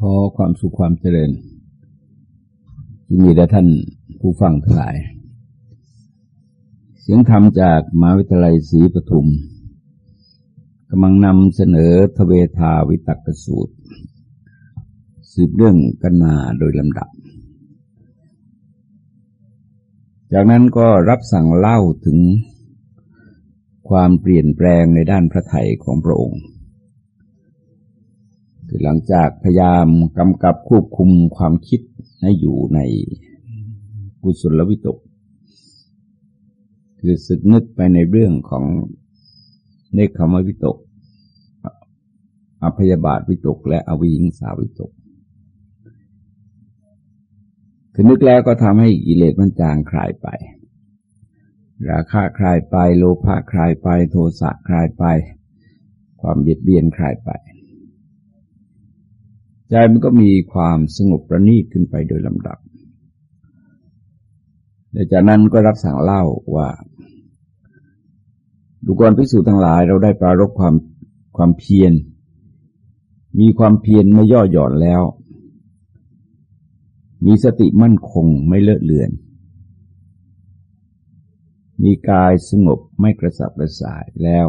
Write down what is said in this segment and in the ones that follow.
ขอความสุขความเจริญที่มีแด่ท่านผู้ฟังทั้งหลาย เสียงธรรมจากมหาวิทยาลัยศรีปทุมกำลังนำเสนอทเวทาวิตักสูตร สืบเรื่องกันมาโดยลำดับ จากนั้นก็รับสั่งเล่าถึงความเปลี่ยนแปลงในด้านพระไถ่ของพระองค์ คือหลังจากพยายามกำกับควบคุมความคิดให้อยู่ในกุศลวิตก คือสึกนึกไปในเรื่องของเนคขมวิตกอภยาบาทวิตก และอวิหิงสาวิตก คือนึกแล้วก็ทำให้กิเลสมันจางคลายไป ราคะคลายไป โลภะคลายไป โทสะคลายไป ความเบียดเบียนคลายไป ใจมันก็มีความสงบประณีตขึ้นไปโดยลำดับแลจากนั้นก็รับสั่งเล่าว่าดูกรพิสูจน์ทั้งหลายเราได้ปรารบความความเพียร มีความเพียรไม่ย่อหย่อนแล้ว มีสติมั่นคงไม่เลอะเลือน มีกายสงบไม่กระสับกระส่ายแล้ว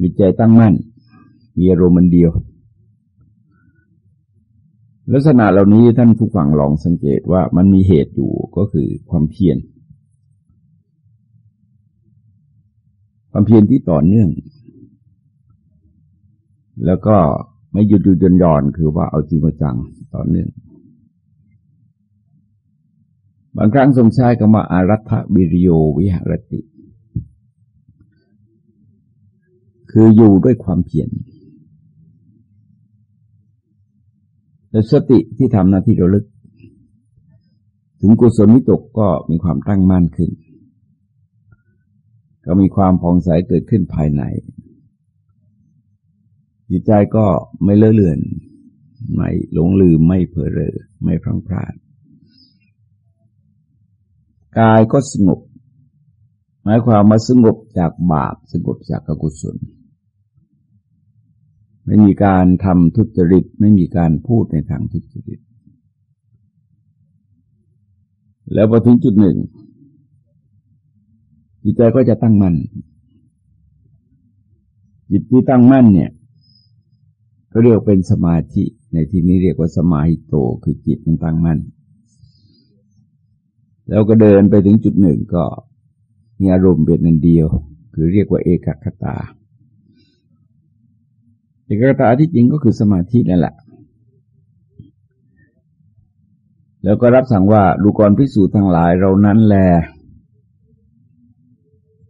มีใจตั้งมั่น มีอารมณ์เดียว ลักษณะเหล่านี้ท่านผู้ฟังลองสังเกตว่ามันมีเหตุอยู่ก็คือความเพียร ความเพียรที่ต่อเนื่อง แล้วก็ไม่หยุดหยุดย่อนย่อนคือว่าเอาจริงเอาจังต่อเนื่อง บางครั้งทรงใช้คำว่าอารัฐบิริโยวิหารติ คืออยู่ด้วยความเพียร แต่สติที่ทำหน้าที่ระลึก ถึงกุศลวิตกก็มีความตั้งมั่นขึ้น ก็มีความผ่องใสเกิดขึ้นภายใน จิตใจก็ไม่เลอะเลือน ไม่หลงลืม ไม่เผลอเรอไม่พลังพลาด กายก็สงบ หมายความมาสงบจากบาป สงบจากอกุศล ไม่มีการทำทุจริต ไม่มีการพูดในทางทุจริต แล้วพอถึงจุดหนึ่ง จิตใจก็จะตั้งมั่นจิตที่ตั้งมั่นเนี่ยก็เรียกเป็นสมาธิ ในที่นี้เรียกว่าสมาหิโตคือจิตมันตั้งมั่นแล้วก็เดินไปถึงจุดหนึ่งก็มีอารมณ์เป็นนันเดียว คือเรียกว่าเอกคตา เอกตาที่จริงก็คือสมาธินั่นแหละ แล้วก็รับสั่งว่าดูกรพิสูจน์ทั้งหลายเรานั้นแล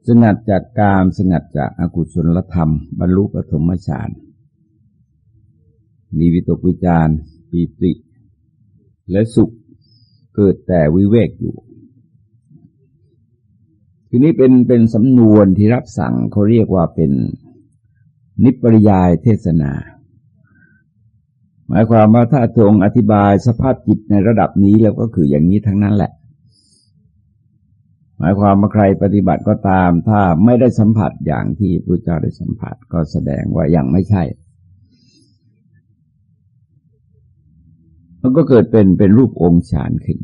สงัดจากกามสงัดจากอากุศลธรรม บรรลุปฐมฌานมีวิตกวิจารปีติ และสุขเกิดแต่วิเวกอยู่ทีนี้เป็นเป็นสำนวนที่รับสั่งเขาเรียกว่าเป็น นิปริยายเทศนา หมายความว่าถ้าทรงอธิบายสภาพจิตในระดับนี้แล้วก็คืออย่างนี้ทั้งนั้นแหละ หมายความว่าใครปฏิบัติก็ตาม ถ้าไม่ได้สัมผัสอย่างที่พระเจ้าได้สัมผัสก็แสดงว่ายังไม่ใช่มันก็เกิดเป็นเป็นรูปองค์ฌานขึ้น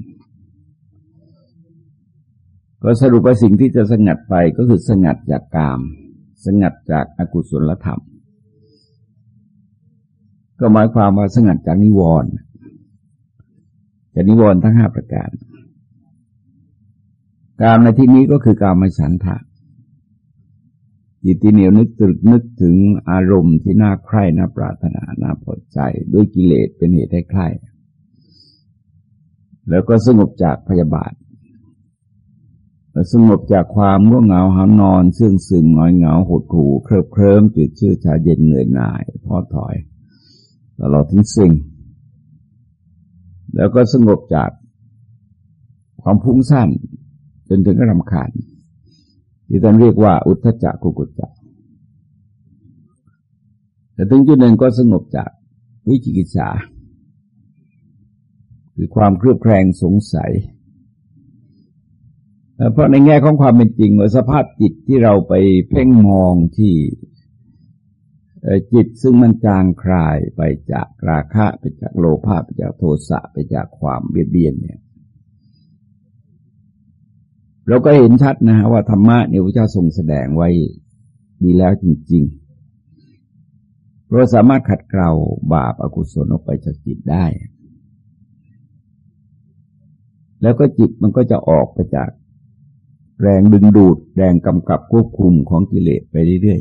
ก็สรุปว่าสิ่งที่จะสงัดไปก็คือสงัดจากกาม สงัดจากอากุศลธรรม ก็หมายความว่าสงัดจากนิวรณ์จากนิวรณ์ทั้งห้าประการ การในที่นี้ก็คือการมาฉันทะจิตที่เหนียวนึกตรึกนึกถึงอารมณ์ที่น่าใคร่น่าปรารถนาน่าพอใจ ด้วยกิเลสเป็นเหตุให้ใคร่แล้วก็สงบจากพยาบาท สงบจากความง่วงเหงาหานอนซึ่งซึงหงอยเหงาหดหู่เคลิบเคลิ้มจืดชื่อชาเย็นเหนื่อยหน่ายท้อถอยตลอดถึงสิ่ง แล้วก็สงบจากความพุ่งสั้นจนถึงกระรำคาญที่ท่านเรียกว่าอุทธจักกุกุจจะแต่ถึงจุดหนึ่งก็สงบจากวิจิกิจฉาคือความเครือบแคลงสงสัย เพราะในแง่ของความเป็นจริงว่าสภาพจิตที่เราไปเพ่งมองที่จิตซึ่งมันจางคลายไปจากราคะไปจากโลภะไปจากโทสะไปจากความเบียดเบียนเนี่ย เราก็เห็นชัดนะฮะว่าธรรมะเนี่ยพระเจ้าทรงแสดงไว้ดีแล้วจริง ๆ เราสามารถขัดเกลาบาปอากุศลออกไปจากจิตได้ แล้วก็จิตมันก็จะออกไปจาก แรงดึงดูด แรงกำกับควบคุมของกิเลสไปเรื่อย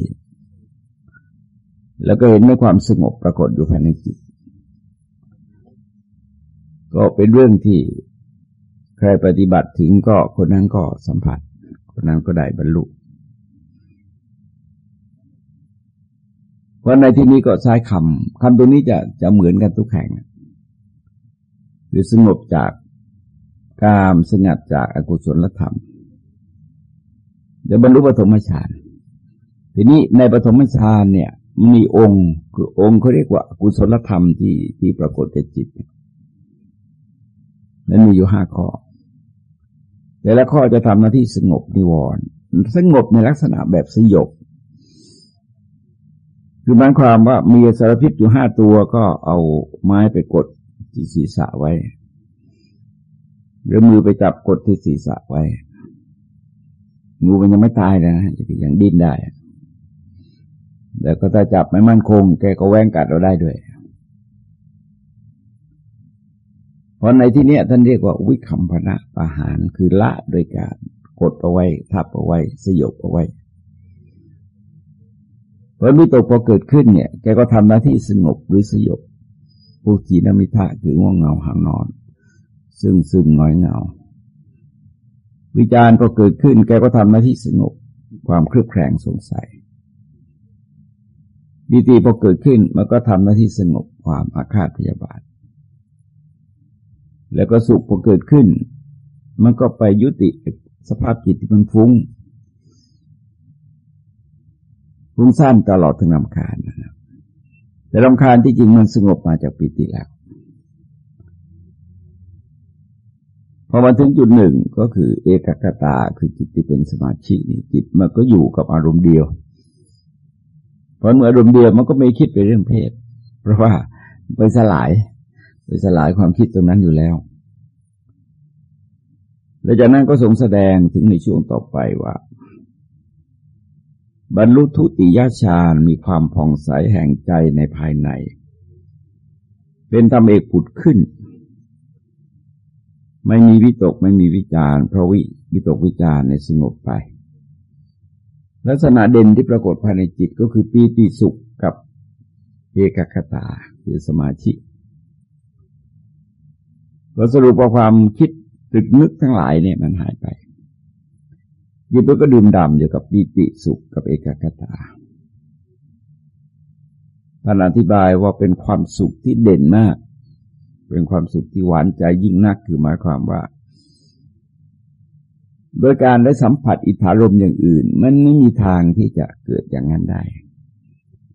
ๆ แล้วก็เห็นในความสงบปรากฏอยู่ภายในจิต ก็เป็นเรื่องที่ใครปฏิบัติถึงก็คนนั้นก็สัมผัส คนนั้นก็ได้บรรลุวันในที่นี้ก็ใช้คำคำตัวนี้จะจะเหมือนกันทุกแห่งคือสงบจากกามสงัดจากอากุศลธรรม เดี๋ยวบรรลุปฐมฌานทีนี้ในปฐมฌานเนี่ยมีองค์คือองค์เขาเรียกว่ากุศลธรรมที่ที่ปรากฏในจิตนั้นมีอยู่ห้าข้อ แต่ละข้อจะทำหน้าที่สงบนิวรณ์สงบในลักษณะแบบสยบคือหมายความว่ามีสารพิษอยู่ห้าตัวก็เอาไม้ไปกดที่ศีรษะไว้ หรือมือไปจับกดที่ศีรษะไว้ งูมันยังไม่ตายนะยังดิ้นได้แล้วก็ถ้าจับไม่มั่นคง แกก็แว้งกัดเราได้ด้วย เพราะในที่นี้ท่านเรียกว่าวิคัมพนะปะหารคือละโดยการกดเอาไว้ ทับเอาไว้ สยบเอาไว้เพราะวิตกพอเกิดขึ้นเนี่ย แกก็ทำหน้าที่สงบหรือสยบผู้จีนมิทะคือง่วงเงาหางนอน ซึ่งซึ่งน้อยเงา วิจารณ์ก็เกิดขึ้น แกก็ทำหน้าที่สงบความเครือบแคลงสงสัยปีติพอเกิดขึ้นมันก็ทำหน้าที่สงบความอาฆาตพยาบาท แล้วก็สุขพอเกิดขึ้น มันก็ไปยุติสภาพจิตที่มันฟุง้งฟุ้งสั้นตลอดถึงลำคาญนะครับแต่ลำคาญที่จริงมันสงบมาจากปิติแล้ว พอมาถึงจุดหนึ่งก็คือเอกกตาคือจิตที่เป็นสมาธินี่จิตมันก็อยู่กับอารมณ์เดียวพอเมื่ออารมณ์เดียวมันก็ไม่คิดไปเรื่องเพศ เพราะว่าไปสลาย ไปสลายความคิดตรงนั้นอยู่แล้วแล้วจากนั้นก็ทรงแสดงถึงในช่วงต่อไปว่า บรรลุทุติยฌานมีความผ่องใสแห่งใจในภายใน เป็นธรรมเอกผุดขึ้น ไม่มีวิตกไม่มีวิจารเพราะวิวิตกวิจารในสงบไป ลักษณะเด่นที่ปรากฏภายในจิตก็คือปีติสุขกับเอกคตาคือสมาธิก็สรุปว่าความคิดตึกนึกทั้งหลายเนี่ยมันหายไปยิบก็ดื่มด่ำอยู่กับปีติสุขกับเอกคตาท่านอธิบายว่าเป็นความสุขที่เด่นมาก เป็นความสุขที่หวานใจยิ่งนักคือหมายความว่า โดยการได้สัมผัสอิทธารมอย่างอื่น มันไม่มีทางที่จะเกิดอย่างนั้นได้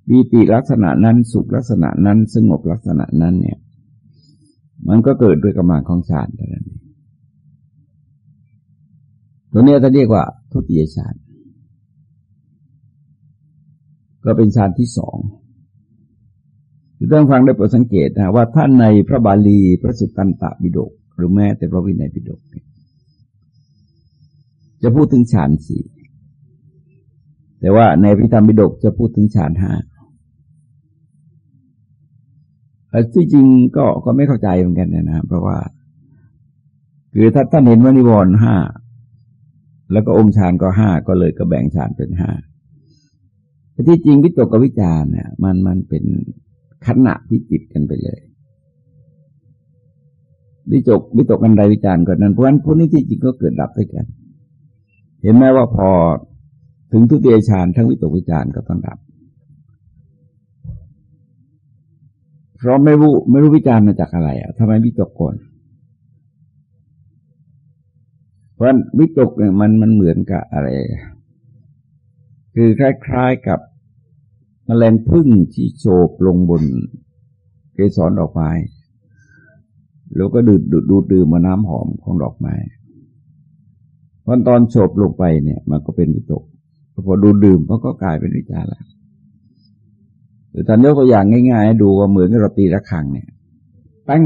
ปีติลักษณะนั้นสุขลักษณะนั้นสงบลักษณะนั้นเนี่ย มันก็เกิดด้วยกำลังของฌานเท่านั้นตัวนี้จะเรียกว่า ทุติยฌานก็เป็นฌานที่สอง ที่ต้องฟังได้โปรดสังเกตนะว่าท่านในพระบาลีพระสุตตันตปิฎกหรือแม้แต่พระวินัยปิฎกจะพูดถึงฌานสี่แต่ว่าในพิธรรมบิดกจะพูดถึงฌานห้าที่จริงก็ก็ไม่เข้าใจเหมือนกันนะเพราะว่า คือถ้าท่านเห็นว่านิวรณ์ห้าแล้วก็องค์ฌานก็ห้าก็เลยก็แบ่งฌานเป็นห้าแต่ที่จริงวิตกกับวิจารเนี่ยมันมันเป็น ขณะที่จิตกันไปเลยวิจกวิตกกันใดวิจารก่อนนั้นเพราะฉะนั้นพวกนี้ที่จริงก็เกิดดับด้วยกัน เห็นไหมว่าพอถึงทุติยฌานทั้งวิตกวิจารก็ต้องดับ เพราะไม่รู้ไม่รู้วิจารมาจากอะไรอะทำไมวิตกก่อนเพราะวิตกเนี่ยมันมันเหมือนกับอะไร คือคล้าย ๆกับ มแมลงพึ่งที่โฉบลงบนเกสรดอกไม้แล้วก็ดูดดูดดื่มมาน้ำหอมของดอกไม้พอตอนโฉบลงไปเนี่ย มันก็เป็นวิตกพอดูดื่มเขาก็กลายเป็นวิจารแล้วรือท่านยกตัวอย่างง่ายๆ ดูว่าเหมือนกับเราตีระฆังเนี่ยตั้ง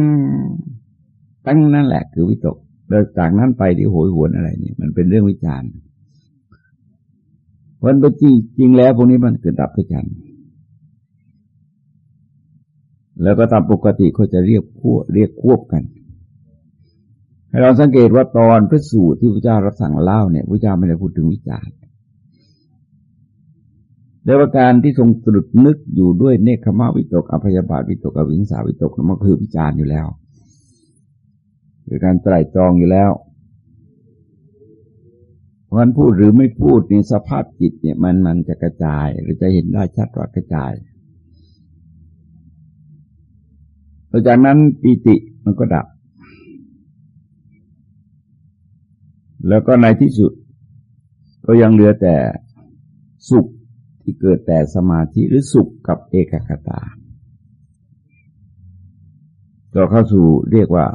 ตั้งนั่นแหละ คือวิตกแล้วจากนั้นไปที่โหยหวนอะไรนี่มันเป็นเรื่องวิจารณ์วันไปจริงจริงแล้วพวกนี้มันเกิดดับด้วยกัน แล้วก็ตามปกติเขาจะเรียกพวกเรียกควบกัน ให้เราสังเกตว่าตอนพระสูตรที่พระเจ้ารับสั่งเล่าเนี่ยพระเจ้าไม่ได้พูดถึงวิจารณ์แต่ว่าการที่ทรงตรึกนึกอยู่ด้วยเนคขมาวิตกอภยาบาทวิตกอวิงสาวิตกมันคือวิจารณ์อยู่แล้วคือการไตรตรองอยู่แล้วเพราะฉะนั้นพูดหรือไม่พูดในสภาพจิตเนี่ยมันมันจะกระจายหรือจะเห็นได้ชัดว่ากระจาย หลังจากนั้นปีติมันก็ดับ แล้วก็ในที่สุด ก็ยังเหลือแต่สุขที่เกิดแต่สมาธิหรือสุขกับเอกคตาก็เข้าสู่เรียกว่า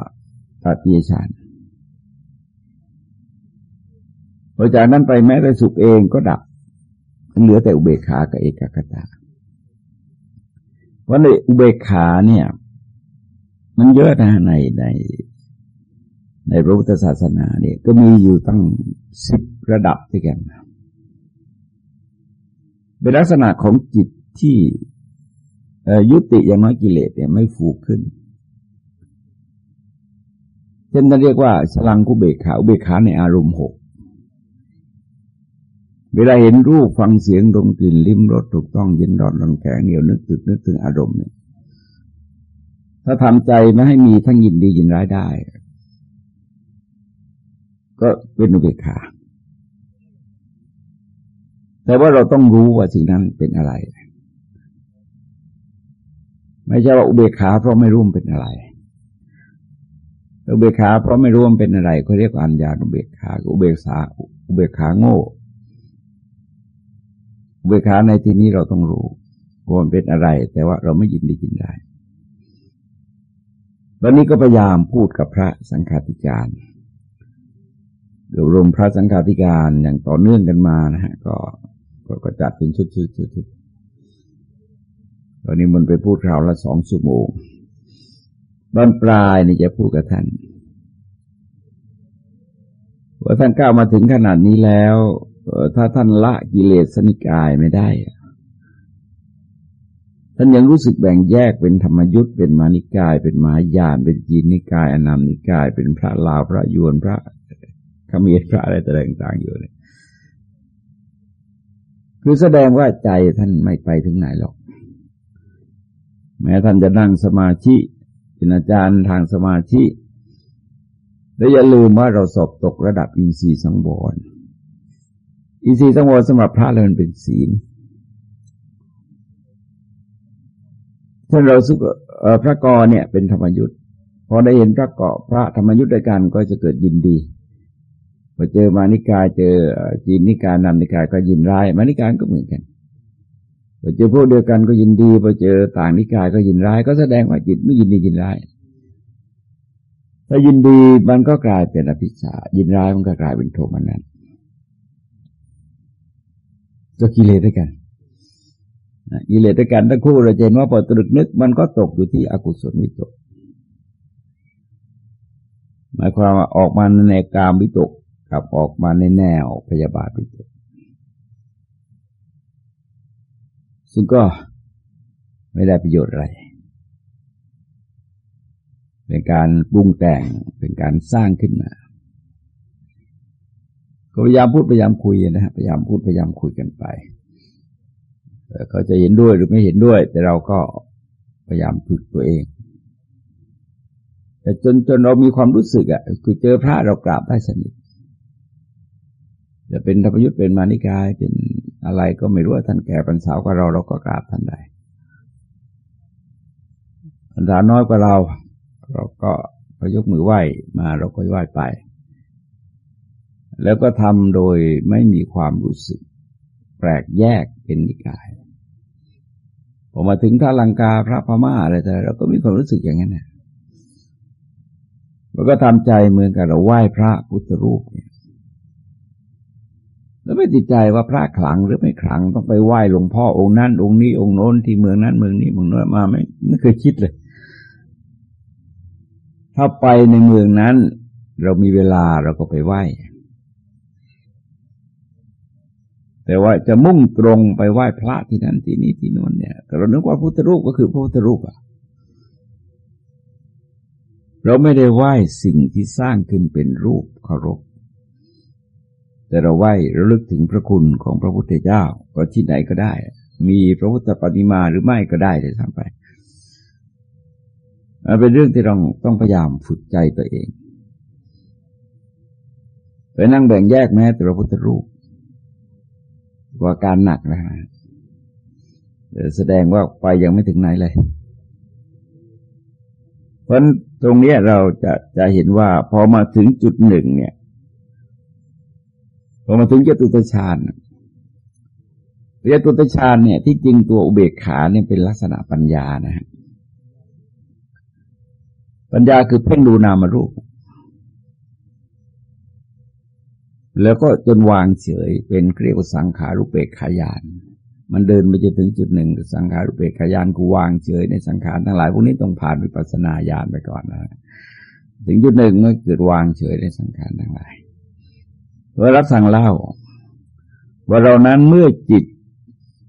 ตติยฌานพอจากนั้นไปแม้แต่สุขเองก็ดับ เหลือแต่อุเบกขากับเอกคตาเพราะในอุเบกขาเนี่ย มันเยอะนะในใน ในพระพุทธศาสนาเนี่ย ก็มีอยู่ตั้งสิบระดับด้วยกันเป็นลักษณะของจิตที่ยุติอย่างน้อยกิเลสเนี่ยไม่ฟูขึ้นเช่นเราเรียกว่าฉลังกุเบกขาอุเบกขาในอารมณ์หกเวลาเห็นรูปฟังเสียงดมกลิ่นลิ้มรสถูกต้องเย็นร้อนร้อนแข็งเหนียวนึกตึกนึกถึงอารมณ์เนี่ย ถ้าทำใจไม่ให้มีทั้งยินดียินร้ายได้ ก็เป็นอุเบกขาแต่ว่าเราต้องรู้ว่าสิ่งนั้นเป็นอะไร ไม่ใช่ว่าอุเบกขาเพราะไม่รู้มันเป็นอะไร อุเบกขาเพราะไม่รู้มันเป็นอะไรเขาเรียกว่าอัญญาอุเบกขาอุเบกขาอุเบกขาโง่อุเบกขาในที่นี้เราต้องรู้ว่ามันเป็นอะไร แต่ว่าเราไม่ยินดียินได้ วันนี้ก็พยายามพูดกับพระสังฆาธิการเดี๋ยวรวมพระสังฆาธิการอย่างต่อเนื่องกันมานะฮะก็ก็จัดเป็นชุดชุดชุดชุดตอนนี้มันไปพูดคราวละสองชั่วโมงตอนปลายนี่จะพูดกับท่านว่าท่านก้าวมาถึงขนาดนี้แล้วถ้าท่านละกิเลสนิกายไม่ได้ ท่านยังรู้สึกแบ่งแยกเป็นธรรมยุทธ์เป็นมานิกาย เป็นมหายาน เป็นจีนนิกาย อนามนิกาย เป็นพระลาวพระยวนพระขมีพระอะไรต่างๆอยู่เลยคือแสดงว่าใจท่านไม่ไปถึงไหนหรอก แม้ท่านจะนั่งสมาธิเป็นอาจารย์ทางสมาธิแล้วอย่าลืมว่าเราสอบตกระดับอินทรีย์สังวรอินทรีย์สังวรสำหรับพระเลยมันเป็นศีล ถ้าเราสุกพระกรเนี่ยเป็นธรรมยุทธ์พอได้เห็นพระเกาะพระธรรมยุทธ์ด้วยกันก็จะเกิดยินดีพอเจอมหานิกายเจอจีนนิกายอนัมนิกายก็ยินร้ายมหานิกายก็เหมือนกันพอเจอพวกเดียวกันก็ยินดีพอเจอต่างนิกายก็ยินร้าย ก็แสดงว่าจิตไม่ยินดียินร้ายถ้ายินดีมันก็กลายเป็นอภิชายินร้ายมันก็กลายเป็นโทมนัสก็กิเลสด้วยกัน กิเลสด้วยกันทั้งคู่เราเห็นว่าพอตรึกนึก มันก็ตกอยู่ที่อกุศลวิตก หมายความว่าออกมาในกามวิตกกับออกมาในแนวพยาบาทวิตก ซึ่งก็ไม่ได้ประโยชน์อะไร เป็นการปรุงแต่งเป็นการสร้างขึ้นมาก็พยายามพูดพยายามคุยนะฮะพยายามพูดพยายามคุยกันไป เขาจะเห็นด้วยหรือไม่เห็นด้วย แต่เราก็พยายามฝึกตัวเองแต่จนจนเรามีความรู้สึกอะ คือเจอพระเรากราบได้สนิทจะเป็นธรรมยุทธ์เป็นมานิกายเป็นอะไรก็ไม่รู้ท่านแก่ปัญสาวกว่าเราเราก็กราบท่านได้ปัญษาน้อยกว่าเรา เราก็พยกมือไหว้มาเราก็ไหว้ไป แล้วก็ทำโดยไม่มีความรู้สึก แปลกแยก เป็นนิกายพอมาถึงท่าลังกาพระพม่าอะไรแต่เราก็มีความรู้สึกอย่างนั้นนะเราก็ทำใจเหมือนกับเราไหว้พระพุทธรูปเนี่ย แล้วไม่ติดใจว่าพระขลังหรือไม่ขลังต้องไปไหว้หลวงพ่อองค์นั้น องค์นี้องค์โน้นที่เมืองนั้นเมืองนี้เมืองโน้นมาไม่ไม่เคยคิดเลย ถ้าไปในเมืองนั้น เรามีเวลาเราก็ไปไหว้ แต่ว่าจะมุ่งตรงไปไหว้พระที่นั้นที่นี้ที่โน้นเนี่ยเรานึกว่าพุทธรูปก็คือพระพุทธรูปอะเราไม่ได้ไหว้สิ่งที่สร้างขึ้นเป็นรูปเคารพ แต่เราไหว้ระลึกถึงพระคุณของพระพุทธเจ้าก็ที่ไหนก็ได้ มีพระพุทธปฏิมาหรือไม่ก็ได้เลยทั้งไปเป็นเรื่องที่เราต้องพยายามฝึกใจตัวเองไปนั่งแบ่งแยกแม้แต่พระพุทธรูป ว่าการหนักนะฮะแสดงว่าไปยังไม่ถึงไหนเลย เพราะตรงนี้เราจะจะเห็นว่าพอมาถึงจุดหนึ่งเนี่ย พอมาถึงจตุตฌานจตุตฌานเนี่ย ที่จริงตัวอุเบกขาเนี่ยเป็นลักษณะปัญญานะฮะปัญญาคือเพ่งดูนามรูป แล้วก็จนวางเฉยเป็นเรียกว่าสังขารุเปกขายาน มันเดินไปจะถึงจุดหนึ่งสังขารุเปกขายานกูวางเฉยในสังขารทั้งหลายพวกนี้ต้องผ่านวิปัสสนาญาณไปก่อนนะถึงจุดหนึ่งก็เกิดวางเฉยในสังขารทั้งหลายเวลาสั่งเล่า ว่าเรานั้นเมื่อจิต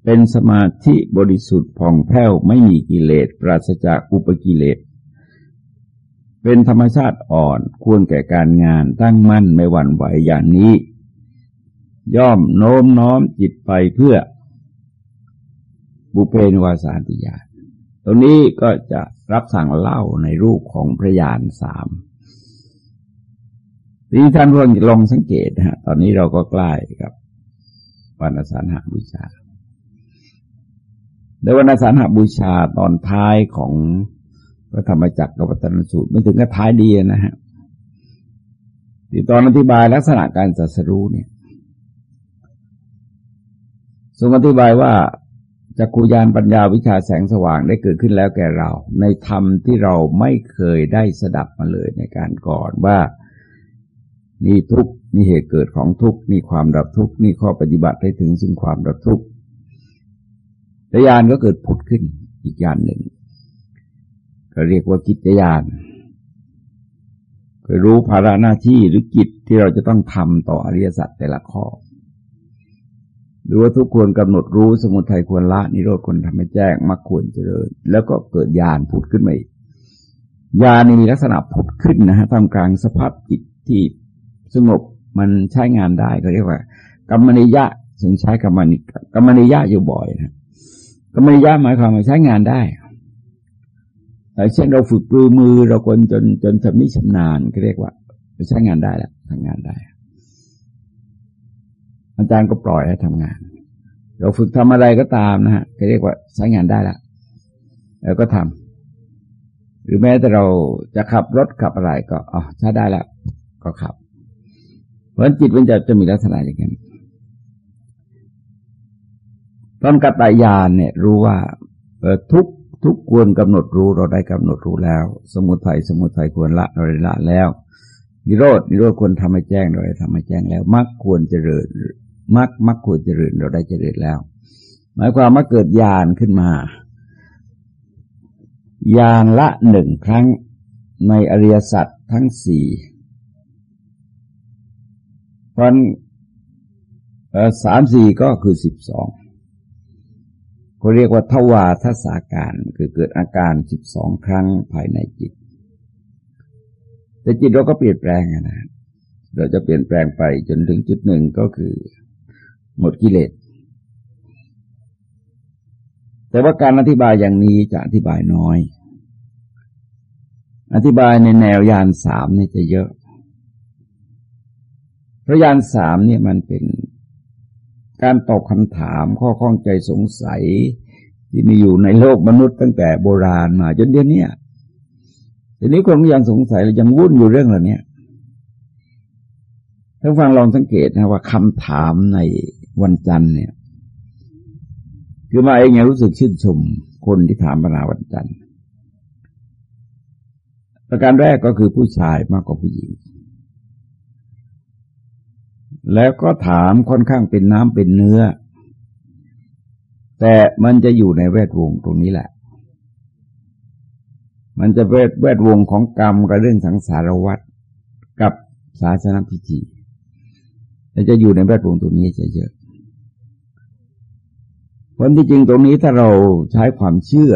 เป็นสมาธิบริสุทธิ์ผ่องแผ้วไม่มีกิเลสปราศจากอุปกิเลส เป็นธรรมชาติอ่อนควรแก่การงานตั้งมั่นไม่หวั่นไหวอย่างนี้ ย่อมโน้มน้อมจิตไปเพื่อ บุเพนวาสานติญาตรงนี้ก็จะรับสั่งเล่าในรูปของพระยานสามที่ท่านลองลองสังเกตนะฮะ ตอนนี้เราก็ใกล้กับวันอสาฬหาบูชาในวันอสาฬหาบูชาตอนท้ายของ พระธรรมจักรกับวัตนสูตรไม่ถึงกับท้ายดีนะฮะที่ตอนอธิบายลักษณะการสัสรู้เนี่ยทรงอธิบายว่าจักกุยานปัญญาวิชาแสงสว่างได้เกิดขึ้นแล้วแก่เรา ในธรรมที่เราไม่เคยได้สดับมาเลยในการก่อนว่านี่ทุกนี่เหตุเกิดของทุกนี่ความดับทุกนี่ข้อปฏิบัติให้ถึงซึ่งความดับทุกแต่ยานก็เกิดผุดขึ้นอีกยานหนึ่ง ก็เรียกว่ากิจยานคือรู้ภาระหน้าที่หรือกิจที่เราจะต้องทำต่ออริยสัจแต่ละข้อหรือว่าทุกควรกำหนดรู้สมุทัยควรละนิโรธควรทำให้แจ้งมรรคควรเจริญ แล้วก็เกิดญาณผุดขึ้นมาอีกญาณนี่มีลักษณะผุดขึ้นนะฮะทำกลางสภาพจิตที่สงบมันใช้งานได้ก็เรียกว่ากรรมนิยะถึงใช้กรรมนิกรรมนิยะอยู่บ่อยนะกรรมนิยะหมายความว่าใช้งานได้ เช่นเราฝึกปลือมือเราคนจนจนชำนิชำนาญก็เรียกว่าใช้งานได้แล้วทำงานได้ อาจารย์ก็ปล่อยให้ทำงาน เราฝึกทำอะไรก็ตามนะฮะก็เรียกว่าใช้งานได้แล้วแล้วก็ทำหรือแม้แต่เราจะขับรถขับอะไรก็อ๋อใช้ได้แล้วก็ขับพราะจิตมันจะจะมีลักษณะอย่างนั้นตอนกัตตายานเนี่ยรู้ว่าทุก ทุกควรกำหนดรู้เราได้กำหนดรู้แล้ว สมุทัยสมุทัยควรละเราได้ละแล้ว นิโรดนิโรธควรทำให้แจ้งเราได้ทำให้แจ้งแล้วมรรคควรเจริญมรรคมรรคควรเจริญเราได้เจริญแล้ว หมายความว่าเกิดญาณขึ้นมาญาณละหนึ่งครั้งในอริยสัจทั้งสี่พันสามสี่ก็คือสิบสอง เขาเรียกว่าทวาทศาการคือเกิดอาการสิบสองครั้งภายในจิต แต่จิตเราก็เปลี่ยนแปลงนะเราจะเปลี่ยนแปลงไปจนถึงจุดหนึ่งก็คือ หมดกิเลส แต่ว่าการอธิบายอย่างนี้จะอธิบายน้อย อธิบายในแนวยานสามนี่จะเยอะ เพราะยานสามเนี่ยมันเป็น การตอบคำถามข้อข้องใจสงสัย ที่มีอยู่ในโลกมนุษย์ตั้งแต่โบราณมาจนเดี๋ยวนี้ทีนี้คนยังสงสัยยังวุ่นอยู่เรื่องเหล่านี้ท่านฟังลองสังเกตนะว่าคำถามในวันจันทร์เนี่ย คือมาเองยังรู้สึกชื่นชมคนที่ถามปัญหาวันจันทร์ประการแรกก็คือผู้ชายมากกว่าผู้หญิง แล้วก็ถามค่อนข้างเป็นน้ำเป็นเนื้อ แต่มันจะอยู่ในแวดวงตรงนี้แหละ มันจะแวดแวดวงของกรรมกับเรื่องสังสารวัฏกับศาสนพิธีจะอยู่ในแวดวงตรงนี้จะเยอะผลที่จริงตรงนี้ถ้าเราใช้ความเชื่อ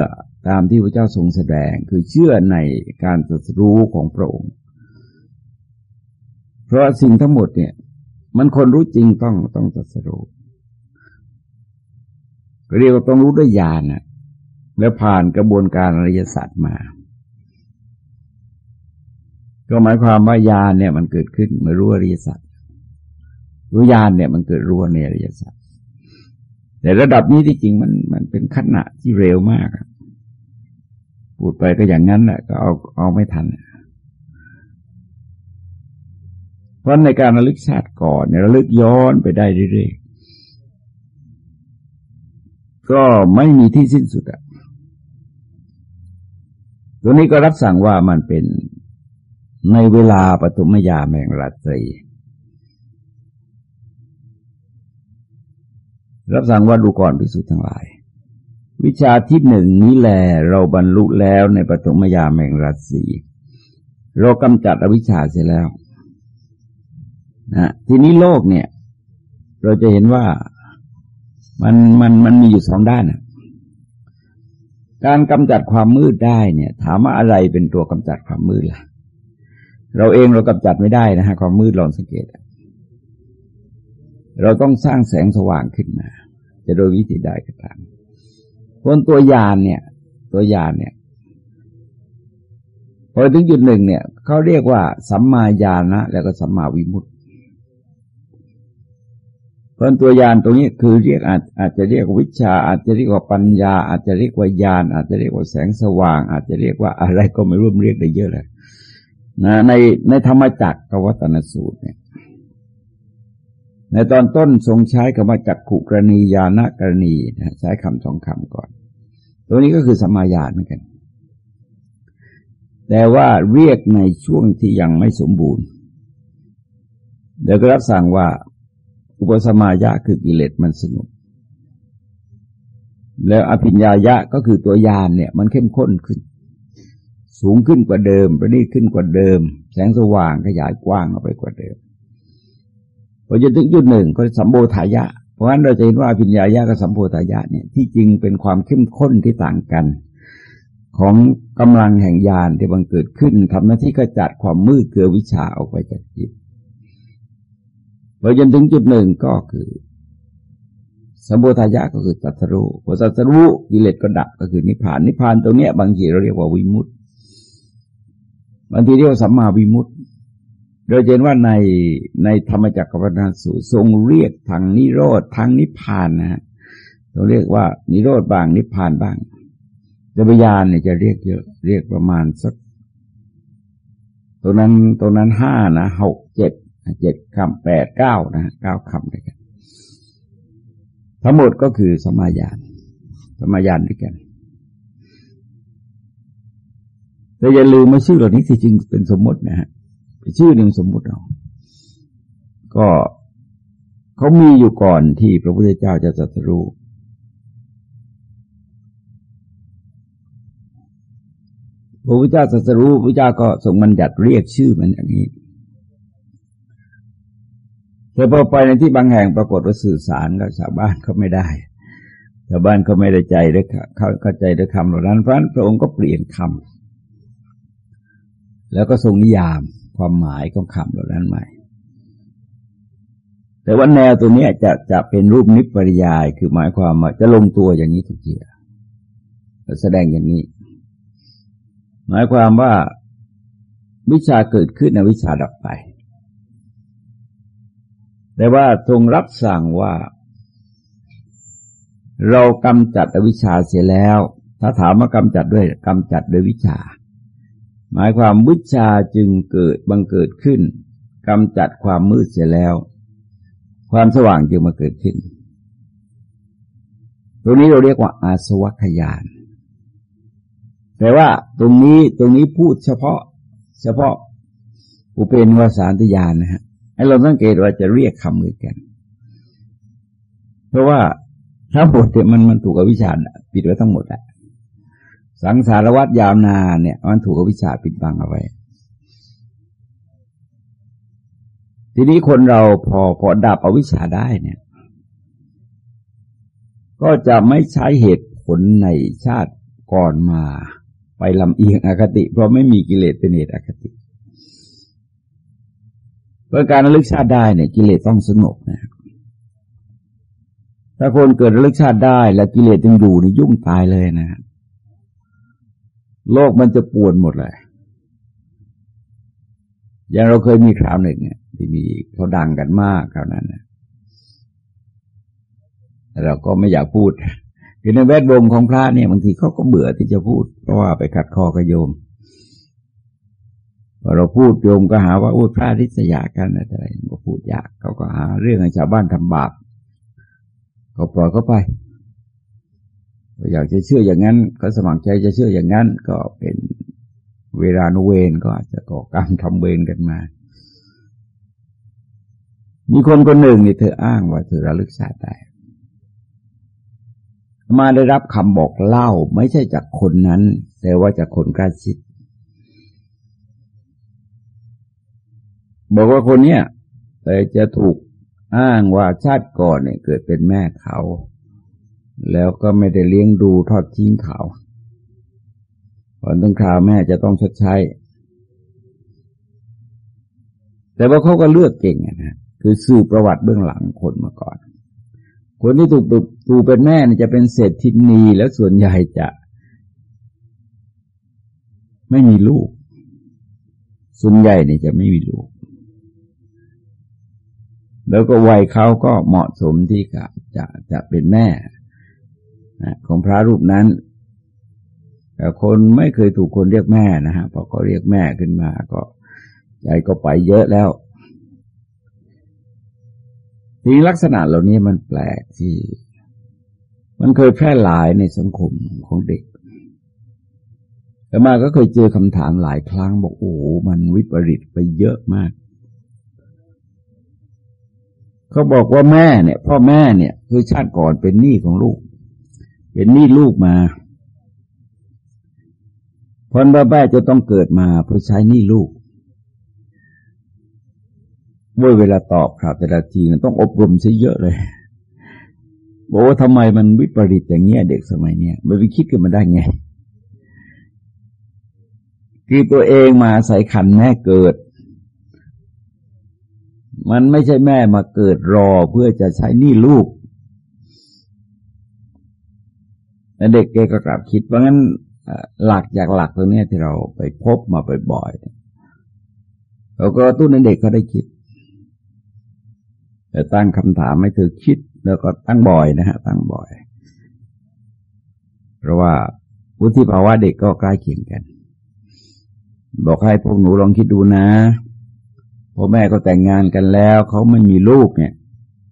ตามที่พระเจ้าทรงแสดง คือเชื่อในการตรัสรู้ของพระองค์ เพราะสิ่งทั้งหมดเนี่ย มันคนรู้จริงต้องต้องตรัสรู้เรียกว่าต้องรู้ด้วยญาณนะแล้วผ่านกระบวนการอริยสัจมา ก็หมายความว่าญาณเนี่ย มันเกิดขึ้นเมื่อรู้อริยสัจรู้ญาณเนี่ย มันเกิดรู้ในอริยสัจแต่ระดับนี้ที่จริงมันมันเป็นขณะที่เร็วมากพูดไปก็อย่างนั้นแหละก็เอาเอาไม่ทัน เพราะในการระลึกชาติก่อนเนี่ยระลึกย้อนไปได้เรื่อยๆ ก็ไม่มีที่สิ้นสุดอะตัวนี้ก็รับสั่งว่ามันเป็นในเวลาปฐมยาแห่งราตรี รับสั่งว่าดูก่อนพิสุทั้งหลาย วิชาที่หนึ่งนี้แหลเราบรรลุแล้วในปฐมยาแห่งรัศีเรากำจัดอวิชชาเสร็จแล้ว นะทีนี้โลกเนี่ย เราจะเห็นว่ามันมันมันมีอยู่สองด้านนะการกำจัดความมืดได้เนี่ย ถามว่าอะไรเป็นตัวกำจัดความมืดล่ะ เราเองเรากำจัดไม่ได้นะฮะความมืดลองสังเกต เราต้องสร้างแสงสว่างขึ้นมา จะโดยวิธีใดก็ตามคนตัวยานเนี่ย ตัวยานเนี่ยพอถึงจุดหนึ่งเนี่ยเขาเรียกว่าสัมมาญาณนะแล้วก็สัมมาวิมุตติ คนตัวยานตรงนี้คือเรียกอาจอาจจะเรียกวิชา อาจจะเรียกว่าปัญญา อาจจะเรียกว่าญาณอาจจะเรียกว่าแสงสว่าง อาจจะเรียกว่าอะไรก็ไม่รู้เรียกได้เยอะเลยนะในในธรรมจักรกวัตนสูตรเนี่ย ในตอนต้นทรงใช้คำว่าจักขุกรณียานกรณีนะใช้คำสองคำก่อน ตัวนี้ก็คือสมาญาณเหมือนกัน แต่ว่าเรียกในช่วงที่ยังไม่สมบูรณ์เดี๋ยวก็รับสั่งว่า อุปสมายะคือกิเลสมันสงบแล้วอภิญญายะก็คือตัวยานเนี่ย มันเข้มข้นขึ้น สูงขึ้นกว่าเดิม ประณีตขึ้นกว่าเดิม แสงสว่างขยายกว้างออกไปกว่าเดิมพอจะถึงจุดหนึ่งก็สัมโบทายะ เพราะฉะนั้นเราจะเห็นว่าปิญญายะกับสัมโบทายะเนี่ยที่จริงเป็นความเข้มข้นที่ต่างกัน ของกำลังแห่งญาณที่บังเกิดขึ้นทำหน้าที่กระจัดความมืดเกลือวิชาออกไปจากจิต พอจนถึงจุดหนึ่งก็คือสัมโบทายะก็คือตัสรู้พอตัสรู้กิเลสก็ดับก็คือนิพพาน นิพพานตรงนี้บางทีเราเรียกว่าวิมุตติบางทีเรียกว่าสัมมาวิมุตติโดยเห็นว่าในในธรรมจักรกับนาสูทรงเรียกทางนิโรธทางนิพพานนะฮะเราเรียกว่านิโรธบ้างนิพพานบ้างจะพยานเนี่ยจะเรียกเยอะเรียกประมาณสักตรงนั้นตรงนั้นห้านะหกเจ็ด เจ็ดคำแปดเก้านะเก้าคำด้วยกัน ทั้งหมดก็คือสมาญาณสมาญาณด้วยกันแต่อย่าลืมมาชื่อเหล่านี้ที่จริงเป็นสมมตินะฮะชื่อหนึ่งสมมติเราก็เขามีอยู่ก่อนที่พระพุทธเจ้าจะตรัสรู้พระพุทธเจ้าตรัสรู้พระเจ้าก็ทรงบัญญัติเรียกชื่อมันอย่างนี้ แต่พอไปในที่บางแห่งปรากฏว่าสื่อสารกับชาวบ้านเขาไม่ได้ชาวบ้านเขาไม่ได้ใจด้วยเขาเข้าใจด้วยคำเหล่านั้นเพราะนั้นพระองค์ก็เปลี่ยนคำแล้วก็ทรงนิยามความหมายของคำเหล่านั้นใหม่ แต่ว่าแนวตัวนี้จะจะเป็นรูปนิพปริยาย คือหมายความว่าจะลงตัวอย่างนี้ทุกทีแสดงอย่างนี้ หมายความว่าวิชาเกิดขึ้นในวิชาดับไป แต่ว่าทรงรับสั่งว่า เรากำจัดอวิชชาเสียแล้ว ถ้าถามว่ากำจัดด้วยกำจัดด้วยวิชา หมายความวิชาจึงเกิดบังเกิดขึ้นกำจัดความมืดเสียแล้ว ความสว่างจึงมาเกิดขึ้น ตรงนี้เราเรียกว่าอาสวัคยานแต่ว่าตรงนี้ตรงนี้พูดเฉพาะ เฉพาะอุเปนวสานตยานนะฮะ ให้เราสังเกตว่าจะเรียกคำเหมือนกัน เพราะว่าทั้งหมดเนี่ยมันมันถูกอวิชชาปิดไว้ทั้งหมดแหละสังสารวัฏยาวนานเนี่ย มันถูกอวิชชาปิดบังเอาไว้ ทีนี้คนเราพอพอดับอวิชชาได้เนี่ย ก็จะไม่ใช้เหตุผลในชาติก่อนมา ไปลำเอียงอคติ เพราะไม่มีกิเลสเป็นเหตุอคติ เพื่อการระลึกชาติได้เนี่ยกิเลสต้องสงบนะถ้าคนเกิดระลึกชาติได้แล้วกิเลสยังอยู่นี่ยุ่งตายเลยนะโลกมันจะปวดหมดเลยอย่างเราเคยมีคราวหนึ่งเนี่ยที่มีเขาดังกันมากคราวนั้นนะเราก็ไม่อยากพูดคือในแวดวงของพระเนี่ยบางทีเขาก็เบื่อที่จะพูด เพราะว่าไปขัดคอกระโยม พอเราพูดโยมก็หาว่าอุ้ยพระทิษยากันอะไรก็พูดยากเขาก็หา เรื่องให้ชาวบ้านทำบาปก็ปล่อยเขาไปอยากจะเชื่ออย่างนั้นก็สมัครใจจะเชื่ออย่างนั้น ก็เป็นเวลานุเวนก็อาจจะก่อกรรมทำเวรกันมามีคนคนหนึ่งนี่เธออ้างว่าเธอระลึกชาติได้ มาได้รับคำบอกเล่าไม่ใช่จากคนนั้น แต่ว่าจากคนใกล้ชิด บอกว่าคนเนี้ยแต่จะถูกอ้างว่าชาติก่อนเนี่ยเกิดเป็นแม่เขา แล้วก็ไม่ได้เลี้ยงดูทอดทิ้งเขาพอต้องคราวแม่จะต้องชดใช้ แต่ว่าเขาก็เลือกเก่งนะคือสืบประวัติเบื้องหลังคนมาก่อน คนที่ถูกถูกเป็นแม่เนี่ยจะเป็นเศรษฐินีแล้วส่วนใหญ่จะ ไม่มีลูก ส่วนใหญ่เนี่ยจะไม่มีลูก แล้วก็วัยเขาก็เหมาะสมที่จะจะจะเป็นแม่ของพระรูปนั้นแต่คนไม่เคยถูกคนเรียกแม่นะฮะพอเขาเรียกแม่ขึ้นมาก็ใจก็ไปเยอะแล้วทีลักษณะเหล่านี้มันแปลกที่ มันเคยแพร่หลายในสังคมของเด็กแต่มาก็เคยเจอคำถามหลายครั้งบอกโอ้ มันวิปริตไปเยอะมาก เขาบอกว่าแม่เนี่ย พ่อแม่เนี่ยคือชาติก่อนเป็นหนี้ของลูก เป็นหนี้ลูกมาพนบ้าแม่จะต้องเกิดมาเพื่อใช้หนี้ลูกเมื่อเวลาตอบครับแต่ละทีต้องอบรมซะเยอะเลย บอกว่าทำไมมันวิปริตอย่างเงี้ยเด็กสมัยเนี้ยมันไปคิดกันมาได้ไงคือตัวเองมาใส่ขันแม่เกิด มันไม่ใช่แม่มาเกิดรอเพื่อจะใช้นี่ลูกเด็กเกก็กลับคิด เพราะงั้นหลักจากหลักตรงนี้ที่เราไปพบมาบ่อยๆเราก็ตุ้นเด็กเขาได้คิดแต่ตั้งคำถามให้เธอคิด แล้วก็ตั้งบ่อยนะฮะ ตั้งบ่อย เพราะว่าวุฒิภาวะเด็กก็ใกล้เคียงกัน บอกให้พวกหนูลองคิดดูนะ พ่อแม่ก็แต่งงานกันแล้ว เขาไม่มีลูกเนี่ย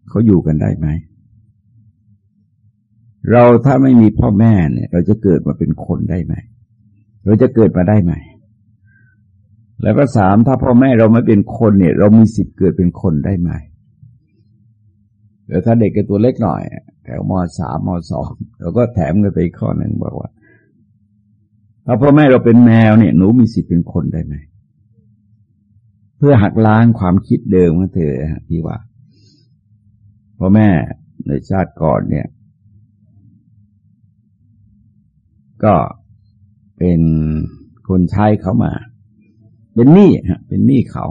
เขาอยู่กันได้ไหม เราถ้าไม่มีพ่อแม่เนี่ย เราจะเกิดมาเป็นคนได้ไหม เราจะเกิดมาได้ไหม แล้วก็สามถ้าพ่อแม่เราไม่เป็นคนเนี่ย เรามีสิทธิ์เกิดเป็นคนได้ไหมแต่ถ้าเด็กกับตัวเล็กหน่อยแถวมสามมสองเราก็แถมกันไปอีกข้อหนึ่งบอกว่าถ้าพ่อแม่เราเป็นแมวเนี่ย หนูมีสิทธิ์เป็นคนได้ไหม พื่อหักล้างความคิดเดิมของเธอที่ว่าพ่อแม่ในชาติก่อนเนี่ย ก็เป็นคนใช้เขามา เป็นหนี้ฮะ เป็นหนี้เขา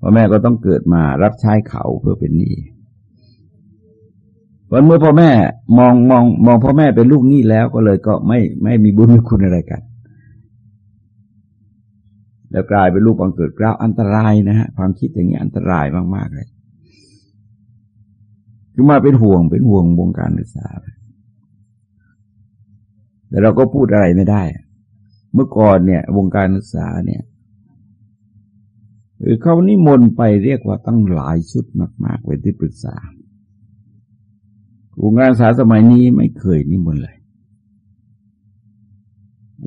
พ่อแม่ก็ต้องเกิดมารับใช้เขาเพื่อเป็นหนี้วันเมื่อพ่อแม่มองมอง มองพ่อแม่เป็นลูกหนี้แล้วก็เลยก็ไม่ไม่มีบุญมีคุณอะไรกัน แล้วกลายเป็นลูกบังเกิดกล้าวอันตรายนะฮะความคิดอย่างนี้อันตรายมากๆเลยคือมาเป็นห่วงเป็นห่วงวงการศึกษาแต่เราก็พูดอะไรไม่ได้ เมื่อก่อนเนี่ย วงการศึกษาเนี่ยคือเขานิมนต์ไปเรียกว่าตั้งหลายชุดมากๆเป็นที่ปรึกษาครูงานศาสมัยนี้ไม่เคยนิมนต์เลย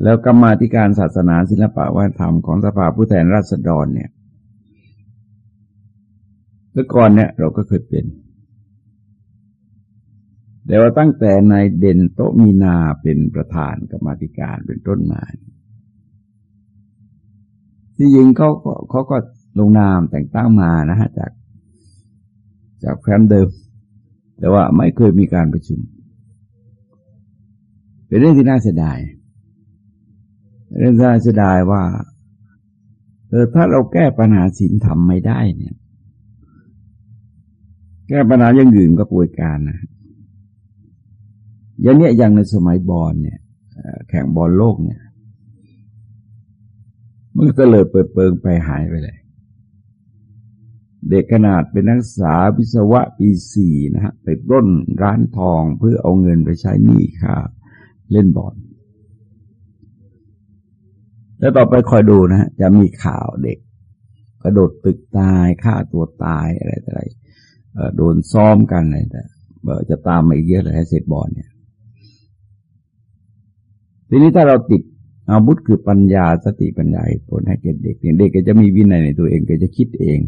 แล้วกรรมาธิการศาสนาศิลปะวัฒนธรรมของสภาผู้แทนราษฎรเนี่ยเมื่อก่อนเนี่ยเราก็เคยเป็น แต่ว่าตั้งแต่ในเด่นโตมีนาเป็นประธานกรรมธิการเป็นต้นมาที่จริงเขาเขาก็ลงนามแต่งตั้งมานะฮะจากจากแฟ้มเดิม แต่ว่าไม่เคยมีการประชุม เป็นเรื่องที่น่าเสียดาย เรื่องน่าเสียดายว่าเออถ้าเราแก้ปัญหาศีลธรรมไม่ได้เนี่ย แก้ปัญหาย่างอื่นก็ป่วยการนะอย่างเนี้ยอย่างในสมัยบอลเนี่ยแข่งบอลโลกเนี่ยมันก็เลยเปิดเปิงไปหายไปเลย เด็กขนาดเป็นนักศึกษาวิศวะปีสี่นะฮะไปปล้นร้านทองเพื่อเอาเงินไปใช้หนี้ค่าเล่นบอล แล้วต่อไปคอยดูนะฮะจะมีข่าวเด็ก กระโดดตึกตายฆ่าตัวตายอะไรอะไรโดนซ้อมกันอะไรแต่จะตามมาอีกเยอะเลยเสร็บอลเนี่ย ทีนี้ถ้าเราติดอาวุธคือปัญญาสติปัญญาผลให้เกิดเด็กเด็กก็จะมีวินัยในตัวเองก็จะคิดเอง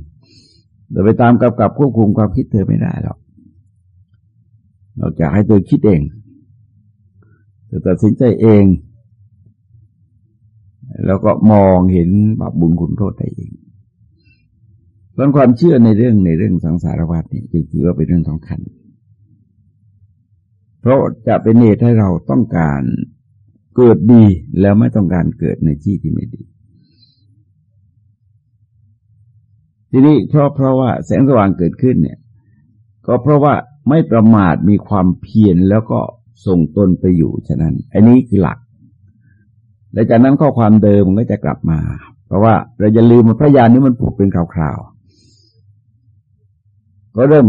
แต่ไปตามกับกับควบคุมความคิดเธอไม่ได้หรอกเราจะให้เธอคิดเองเธอตัดสินใจเอง แล้วก็มองเห็นบาปบุญคุณโทษได้เองเพราะความเชื่อในเรื่องในเรื่องสังสารวัฏนี่จึงถือว่าเป็นเรื่องสำคัญ เพราะจะเป็นเหตุให้เราต้องการเกิดดีแล้วไม่ต้องการเกิดในที่ที่ไม่ดี ทีนี้เพราะเพราะว่าแสงสว่างเกิดขึ้นเนี่ย ก็เพราะว่าไม่ประมาทมีความเพียรแล้วก็ส่งตนไปอยู่ฉะนั้น อันนี้คือหลัก และจากนั้นข้อความเดิมมันก็จะกลับมา เพราะว่าเราจะลืมพระยานนี้มันผูกเป็นคราวๆก็เริ่ม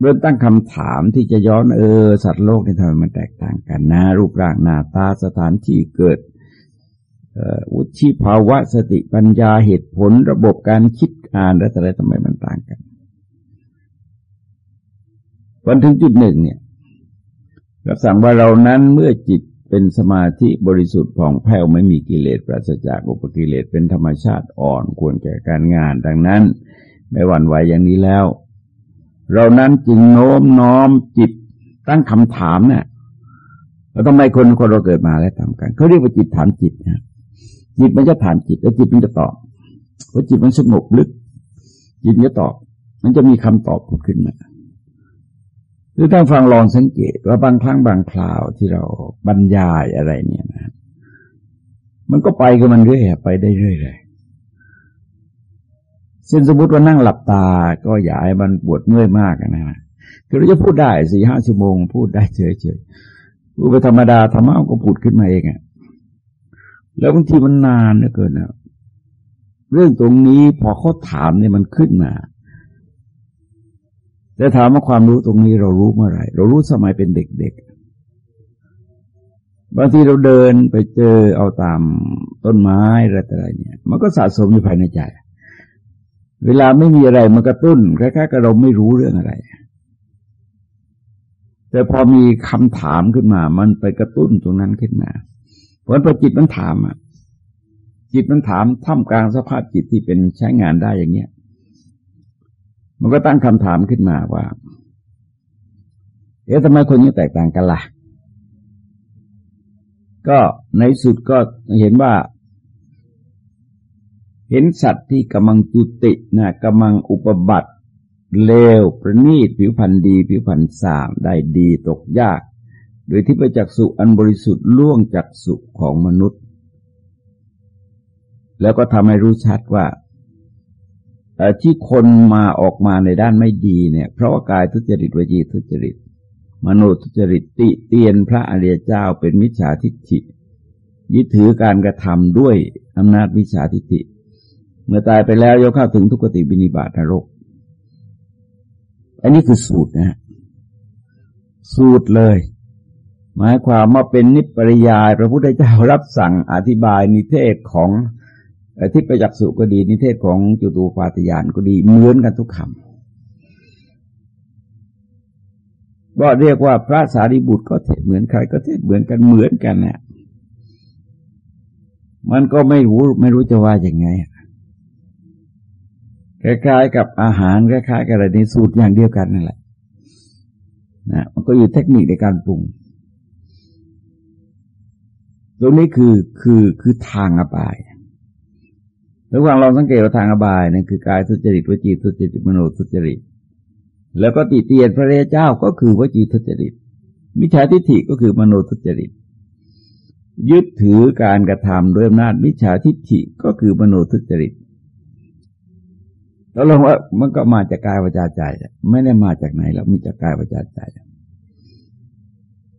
เริ่มตั้งคำถามที่จะย้อนเออ สัตว์โลกนี่ทำไมมันแตกต่างกันนะ รูปร่างหน้าตาสถานที่เกิดอุชิภาวะสติปัญญาเหตุผลระบบการคิดอ่านและอะไรทำไมมันต่างกันวันถึงจุดหนึ่งเนี่ยรับสั่งว่าเรานั้นเมื่อจิต เป็นสมาธิบริสุทธิ์ผ่องแผ้วไม่มีกิเลสปราศจากอุปกิเลสเป็นธรรมชาติอ่อนควรแก่การงาน ดังนั้น ไม่หวั่นไหวอย่างนี้แล้ว เรานั้นจึงโน้มน้อมจิตตั้งคำถามเนี่ยเราต้องไมคนคนเราเกิดมาแล้วทำกันเขาเรียกว่าจิตถามจิตนะจิตมันจะถามจิตแล้วจิตมันจะตอบเพราะจิตมันสงบลึก จิตจะตอบ มันจะมีคำตอบขึ้นมา หรือถ้าฟังลองสังเกตว่าบางครั้งบางคราวที่เราบรรยายอะไรเนี่ยนะ มันก็ไปกับมันเรื่อยไปได้เรื่อยเลยเช่นสมมติว่านั่งหลับตาก็อย่าให้มันปวดเมื่อยมากนะคือเราจะพูดได้สี่ห้าชั่วโมง พูดได้เฉยๆพูดไปธรรมดาธรรมะก็พูดขึ้นมาเองอะแล้วบางทีมันนานเหลือเกินนะเรื่องตรงนี้พอเขาถามเนี่ยมันขึ้นมา แต่ถามว่าความรู้ตรงนี้เรารู้เมื่อไหร่ เรารู้สมัยเป็นเด็กๆบางทีเราเดินไปเจอเอาตามต้นไม้อะไรเนี่ย มันก็สะสมอยู่ภายในใจ เวลาไม่มีอะไรมากระตุ้นคล้ายๆกับเราไม่รู้เรื่องอะไร แต่พอมีคำถามขึ้นมา มันไปกระตุ้นตรงนั้นขึ้นมาเพราะพอจิตมันถามอะจิตมันถามท่ามกลางสภาพจิตที่เป็นใช้งานได้อย่างเงี้ย มันก็ตั้งคำถามขึ้นมาว่า เอ๊ะทำไมคนนี้แตกต่างกันละ่ะ ก็ในสุดก็เห็นว่า เห็นสัตว์ที่กำลังจุตินะกำลังอุปบัติเลวประณีตผิวพันธ์ดี ผิวพันธ์สามได้ดีตกยาก โดยที่ประจักษุอันบริสุทธิ์ล่วงจากสุขของมนุษย์ แล้วก็ทำให้รู้ชัดว่า ที่คนมาออกมาในด้านไม่ดีเนี่ย เพราะว่ากายทุจริตวจีทุจริต มโนทุจริตติเตียนพระอริยเจ้าเป็นมิจฉาทิฏฐิยึดถือการกระทำด้วยอำนาจมิจฉาทิฏฐิ เมื่อตายไปแล้วยกเข้าถึงทุกติบินิบาตนรก อันนี้คือสูตรนะสูตรเลย หมายความว่าเป็นนิปริยาย พระพุทธเจ้ารับสั่งอธิบายนิเทศของ ที่ประจักษ์สุก็ดี นิเทศของจุตูปาตยานก็ดีเหมือนกันทุกคำก็เรียกว่าพระสารีบุตรก็เทศเหมือนใครก็เทศเหมือนกันเหมือนกันเนี่ยมันก็ไม่รู้ไม่รู้จะว่าอย่างไงคล้ายๆกับอาหารคล้ายๆกับอะไรในสูตรอย่างเดียวกันนั่นแหละนะมันก็อยู่เทคนิคในการปรุง ตรงนี้คือคือคือทางอบาย ระหว่างเราสังเกตว่าทางอบายนั่นคือกายทุจริตวจีทุจริตมโนทุจริต แล้วก็ติเตียนพระเรเจ้าก็คือวจีทุจริตมิจฉาทิฏฐิก็คือมโนทุจริต ยึดถือการกระทำด้วยอำนาจมิจฉาทิฏฐิก็คือมโนทุจริตแล้วเราว่ามันก็มาจากกายวาจาใจ ไม่ได้มาจากไหนแล้วมีจากกายวาจาใจ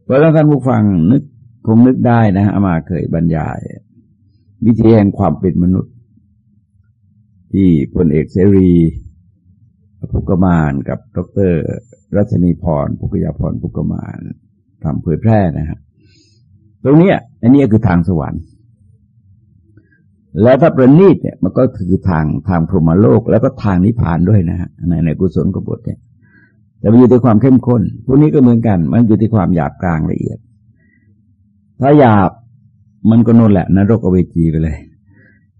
เพราะท่านผู้ฟังนึกคงนึกได้นะอามาเคยบรรยาย วิธีแห่งความเป็นมนุษย์ ที่พลเอกเสรีพุกมานกับดร รัชนีพรพุกยาพรพุกมานทำเผยแพร่นะฮะตรงนี้อันนี้คือทางสวรรค์ แล้วถ้าประณีตเนี่ยมันก็คือทางทางพรหมโลก แล้วก็ทางนิพพานด้วยนะฮะในในกุศลกบฏเนี่ยแต่มันอยู่ที่ความเข้มข้น พวกนี้ก็เหมือนกัน มันอยู่ที่ความหยาบกลางละเอียด ถ้าหยาบมันก็นนแหละนรกอเวจีไปเลย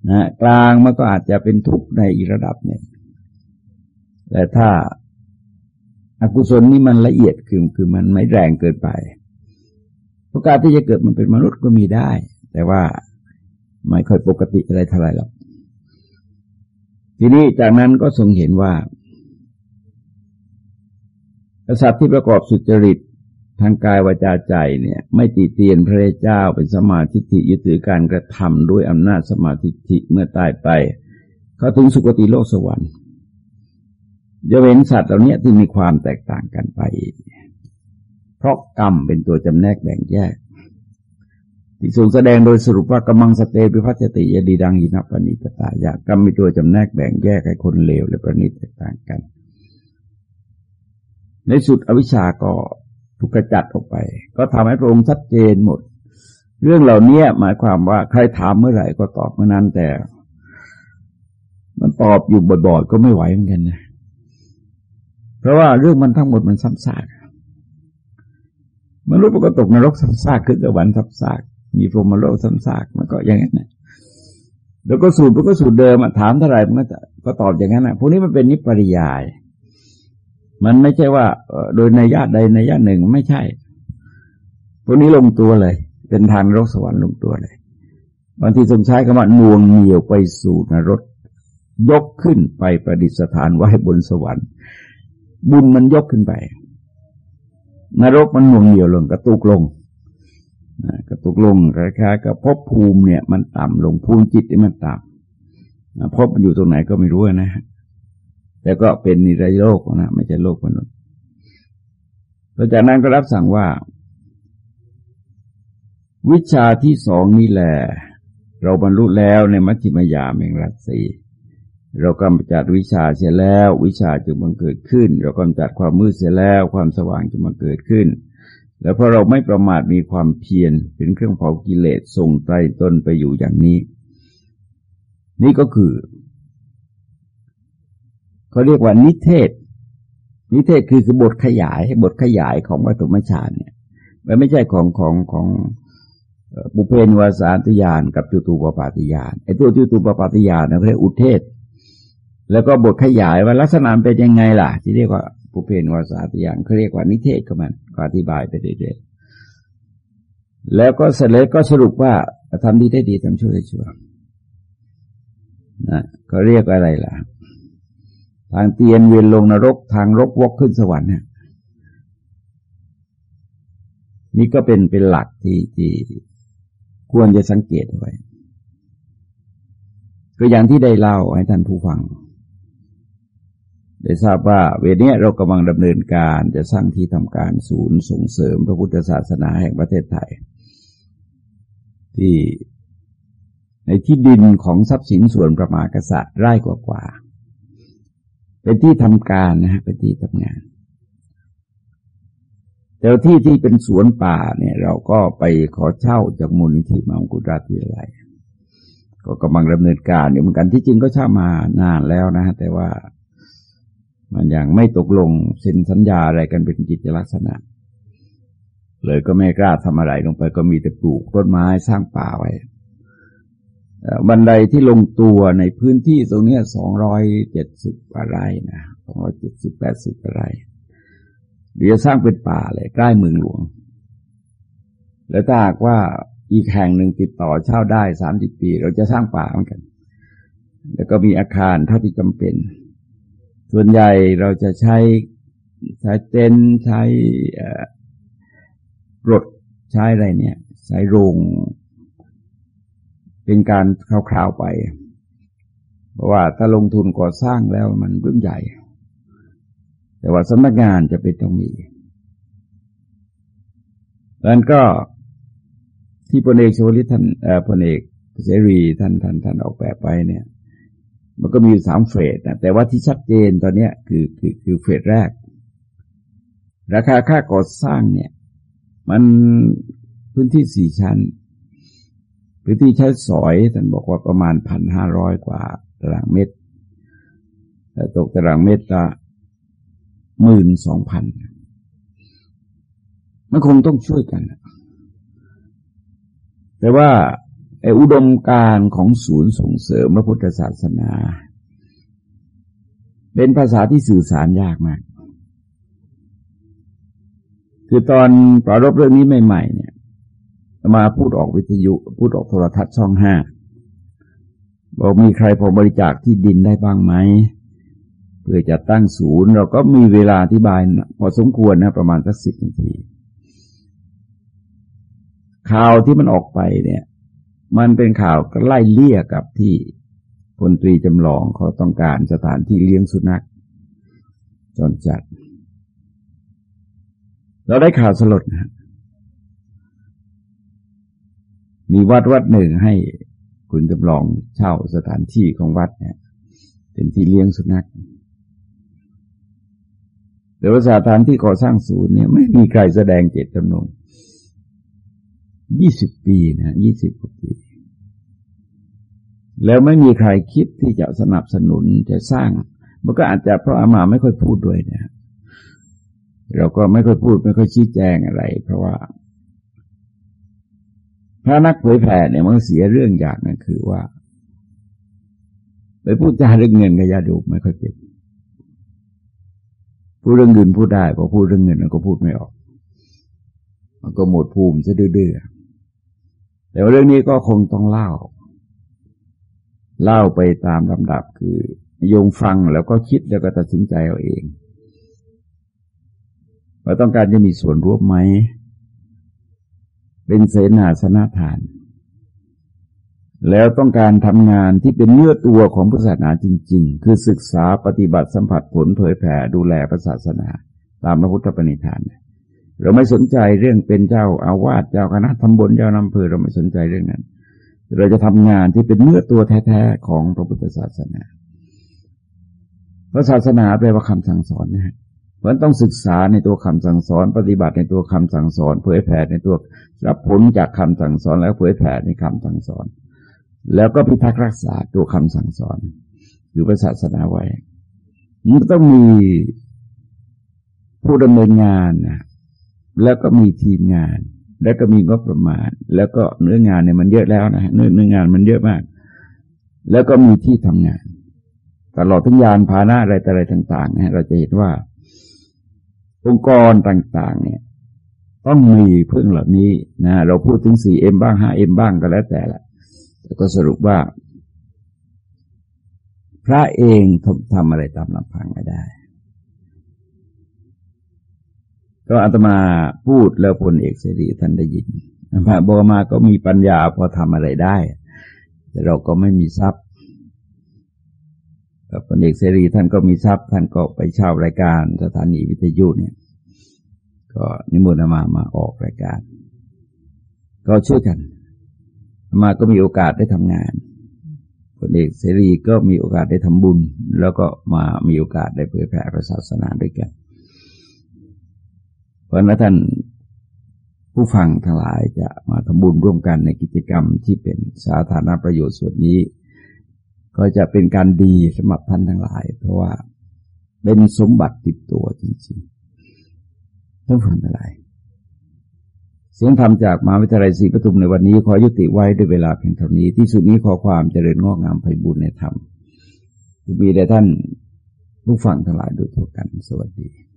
นะกลางมันก็อาจจะเป็นทุกข์ในอีกระดับหนึ่งแต่ถ้าอากุศลนี่มันละเอียดคือคือมันไม่แรงเกินไปโอกาสที่จะเกิดมันเป็นมนุษย์ก็มีได้ แต่ว่าไม่ค่อยปกติอะไรเท่าไรหรอกทีนี้จากนั้นก็ทรงเห็นว่า กษัตริย์ที่ประกอบสุจริต ทางกายวาจาใจเนี่ย ไม่ตีเตียนพระเจ้าเป็นสมาธิิยึดถือการกระทำด้วยอำนาจสมาธิิเมื่อตายไป เขาถึงสุคติโลกสวรรค์จะเห็นสัตว์เหล่านี้ที่มีความแตกต่างกันไป เพราะกรรมเป็นตัวจำแนกแบ่งแยก ที่ทรงแสดงโดยสรุปว่ากำมังสเตปิพัชติยดีดังหินับปณิตตาอยากกรรมมีตัวจำแนกแบ่งแยกให้คนเลวและประณีตแตกต่างกัน ในสุดอวิชาก็ ถูกกระจัดออกไป ก็ทำให้พระองค์ชัดเจนหมด เรื่องเหล่านี้หมายความว่าใครถามเมื่อไหร่ก็ตอบเมื่อนั้นแต่ มันตอบอยู่บ่อยๆก็ไม่ไหวเหมือนกันนะเพราะว่าเรื่องมันทั้งหมดมันซ้ำซากมนุษย์ก็ตกนรกซ้ำซากขึ้นสวรรค์ซ้ำซากมีพรหมโลกซ้ำซากมันก็อย่างนั้นนะแล้วก็สูตรมันก็สูตรเดิมถามเท่าไหร่มันก็ก็ตอบอย่างนั้นนะพวกนี้มันเป็นนิปริยาย มันไม่ใช่ว่าโดยในญาติใดในญาติหนึ่งไม่ใช่ พวกนี้ลงตัวเลย เป็นทางรกสวรรค์ลงตัวเลยบางทีทรงใช้คำว่านวงเหนียวไปสู่นรกยกขึ้นไปประดิษฐานไว้บนสวรรค์ บุญมันยกขึ้นไป นรกมันนวงเหนียวลงกระตุกลงกระตุกลงคล้ายๆกับภพภูมิเนี่ย มันต่ำลงภูมิจิตที่มันต่ำภพมันอยู่ตรงไหนก็ไม่รู้นะ แต่ก็เป็นนิรโลกนะไม่ใช่โลกมนุษย์หลังจากนั้นก็รับสั่งว่า วิชาที่สองนี่แหละเราบรรลุแล้วในมัชฌิมยาเมงรัตสีเรากำจัดวิชาเสียแล้ว วิชาจึงบังเกิดขึ้น เรากำจัดความมืดเสียแล้ว ความสว่างจึงมาเกิดขึ้น แล้วพอเราไม่ประมาทมีความเพียรเป็นเครื่องเผากิเลสส่งไตต้นไปอยู่อย่างนี้ นี่ก็คือ เขาเรียกว่านิเทศ นิเทศคือคือบทขยายบทขยายของวัตถุมชานเนี่ยมันไม่ใช่ของของของบุเพนวาสานติยานกับจุตูปปาติยานไอ้ตัวจุตูปปาติยานเนะเรียกอุเทศ แล้วก็บทขยายว่าลักษณะเป็นยังไงล่ะ ที่เรียกว่าปุเพนวาสาติยานเขาเรียกว่านิเทศก็มันก็อธิบายไปเรื่อยๆแล้วก็เสร็จแล้วก็สรุปว่าทำดีได้ดีทำชั่วได้ชั่วนะเขาเรียกอะไรล่ะ ทางเตียนเวียนลงนรก ทางรกวกขึ้นสวรรค์เนี่ยนี่ก็เป็นเป็นหลักที่ที่ควรจะสังเกตไว้ก็อย่างที่ได้เล่าให้ท่านผู้ฟัง ได้ทราบว่า เวลนี้เรากำลังดำเนินการจะสร้างที่ทำการศูนย์ส่งเสริมพระพุทธศาสนาแห่งประเทศไทย ที่ในที่ดินของทรัพย์สินส่วนประมากษัตริย์ไร่กว่าๆ เป็นที่ทำการนะฮะเป็นที่ทำงาน แต่ที่ที่เป็นสวนป่าเนี่ย เราก็ไปขอเช่าจากมูลนิธิมังกุฎราชวิทยาลัยก็กำลังดำเนินการอยู่เหมือนกันที่จริงก็เช่ามานานแล้วนะแต่ว่ามันยังไม่ตกลงเซ็นสัญญาอะไรกันเป็นกิจลักษณะ เลยก็ไม่กล้าทำอะไรลงไปก็มีแต่ปลูกต้นไม้สร้างป่าไว้ บันไดที่ลงตัวในพื้นที่ตรงนี้สองร้อยเจ็ดสิบอะไรนะสองร้อยเจ็ดสิบแปดสิบอะไรเดี๋ยวสร้างเป็นป่าเลยใกล้เมืองหลวง แล้วถ้าหากว่าอีกแห่งหนึ่งติดต่อเช่าได้สามสิบปี เราจะสร้างป่าเหมือนกัน แล้วก็มีอาคารเท่าที่จำเป็น ส่วนใหญ่เราจะใช้ใช้เต็นใช้รถใช้อะไรเนี่ย ใช้โรง เป็นการคร่าวๆไป เพราะว่าถ้าลงทุนก่อสร้างแล้วมันเรื่องใหญ่ แต่ว่าสำนักงานจะเป็นต้องมีแล้วก็ที่พลเอกชวลิตท่านพลเอกเสรีท่านท่านท่านออกแบบไปเนี่ย มันก็มีสามเฟสนะแต่ว่าที่ชัดเจนตอนนี้คือคือคือเฟสแรก ราคาค่าก่อสร้างเนี่ย มันพื้นที่สี่ชั้น พื้นที่ใช้สอยท่านบอกว่าประมาณพันห้าร้อยกว่าตารางเมตรแต่ตกตารางเมตรละหมื่นสองพันมันคงต้องช่วยกัน แต่ว่าไอ้อุดมการของศูนย์ส่งเสริมพระพุทธศาสนา เป็นภาษาที่สื่อสารยากมาก คือตอนปรารบเรื่องนี้ใหม่ ๆ เนี่ย มาพูดออกวิทยุ พูดออกโทรทัศน์ช่องห้าบอกมีใครพอบริจาคที่ดินได้บ้างไหมเพื่อจะตั้งศูนย์ เราก็มีเวลาอธิบาย พอสมควรนะ ประมาณสักสิบนาที ข่าวที่มันออกไปเนี่ย มันเป็นข่าวก็ไล่เลี่ยกับที่พลตรีจำลองเขาต้องการสถานที่เลี้ยงสุนัขจนจัด เราได้ข่าวสลดนะ มีวัดวัดหนึ่งให้คุณจำลองเช่าสถานที่ของวัดเนี่ย เป็นที่เลี้ยงสุนัขแต่ว่าสถานที่ก่อสร้างศูนย์เนี่ยไม่มีใครแสดงเจตจำนงยี่สิบปีนะยี่สิบกว่าปี แล้วไม่มีใครคิดที่จะสนับสนุนจะสร้าง มันก็อาจจะเพราะอามาไม่ค่อยพูดด้วยนะเราก็ไม่ค่อยพูดไม่ค่อยชี้แจงอะไร เพราะว่า พระนักเผยแผ่เนี่ยมันเสียเรื่องอย่างนั้นคือว่า ไปพูดจาเรื่องเงินกับยาดูไม่ค่อยเป็นพูดเรื่องเงินพูดได้พอพูดเรื่องเงินมันก็พูดไม่ออก มันก็หมดภูมิซะดื้อแต่ว่าเรื่องนี้ก็คงต้องเล่า เล่าไปตามลำดับคือโยงฟังแล้วก็คิดแล้วก็ตัดสินใจเอาเอง ว่าต้องการจะมีส่วนร่วมไหม เป็นเสนาสนะทาน แล้วต้องการทำงานที่เป็นเนื้อตัวของพุทธศาสนาจริง ๆ คือศึกษาปฏิบัติสัมผัสผลเผยแผ่ดูแลพระศาสนา ตามพระพุทธปณิธาน เราไม่สนใจเรื่องเป็นเจ้าอาวาสเจ้าคณะทำบนเจ้านำเภอเราไม่สนใจเรื่องนั้น เราจะทำงานที่เป็นเนื้อตัวแท้ๆของพระพุทธศาสนาพระศาสนาแปลว่าคำสั่งสอนนะฮะ เพราะต้องศึกษาในตัวคำสั่งสอน ปฏิบัติในตัวคำสั่งสอน เผยแผ่ในตัวรับผลจากคำสั่งสอนแล้วเผยแผ่ในคำสั่งสอน แล้วก็พิทักษ์รักษาตัวคำสั่งสอนคือพระศาสนาไว้มันต้องมีผู้ดำเนินงานนะแล้วก็มีทีมงาน แล้วก็มีงบประมาณ แล้วก็เนื้องานเนี่ยมันเยอะแล้วนะเนื้อเนื้องานมันเยอะมาก แล้วก็มีที่ทำงาน ตลอดทั้งยานพาหนะอะไรแต่อะไรต่างๆนะเราจะเห็นว่า องค์กรต่าง ๆ เนี่ย ต้องมีพึ่งเหล่านี้นะเราพูดถึงสี่เอ็มบ้างห้าเอ็มบ้างก็แล้วแต่ละแต่ก็สรุปว่า พระเองทำอะไรตามลำพังไม่ได้ก็อาตมาพูดแล้วพลเอกเสรีท่านได้ยินพระบอมาก็มีปัญญาพอทำอะไรได้ แต่เราก็ไม่มีทรัพย์พลเอกเสรีท่านก็มีทรัพย์ ท่านก็ไปเช่ารายการสถานีวิทยุเนี่ย ก็นิมนต์มามาออกรายการ ก็ช่วยกัน มาก็มีโอกาสได้ทำงานพลเอกเสรีก็มีโอกาสได้ทำบุญ แล้วก็มามีโอกาสได้เผยแผ่ศาสนาด้วยกัน เพราะนั้นท่านผู้ฟังทั้งหลายจะมาทำบุญร่วมกันในกิจกรรมที่เป็นสาธารณประโยชน์ส่วนนี้ ก็จะเป็นการดีสำหรับท่านทั้งหลาย เพราะว่าเป็นสมบัติติดตัวจริงๆ ท่านฟังทั้งหลายเสียงธรรมจากมหาวิทยาลัยศรีปทุมในวันนี้ขอยุติไว้ด้วยเวลาเพียงเท่านี้ ที่สุดนี้ขอความเจริญงอกงามไปบุญในธรรมมีแด่ท่านผู้ฟังทั้งหลายโดยทั่วกัน สวัสดี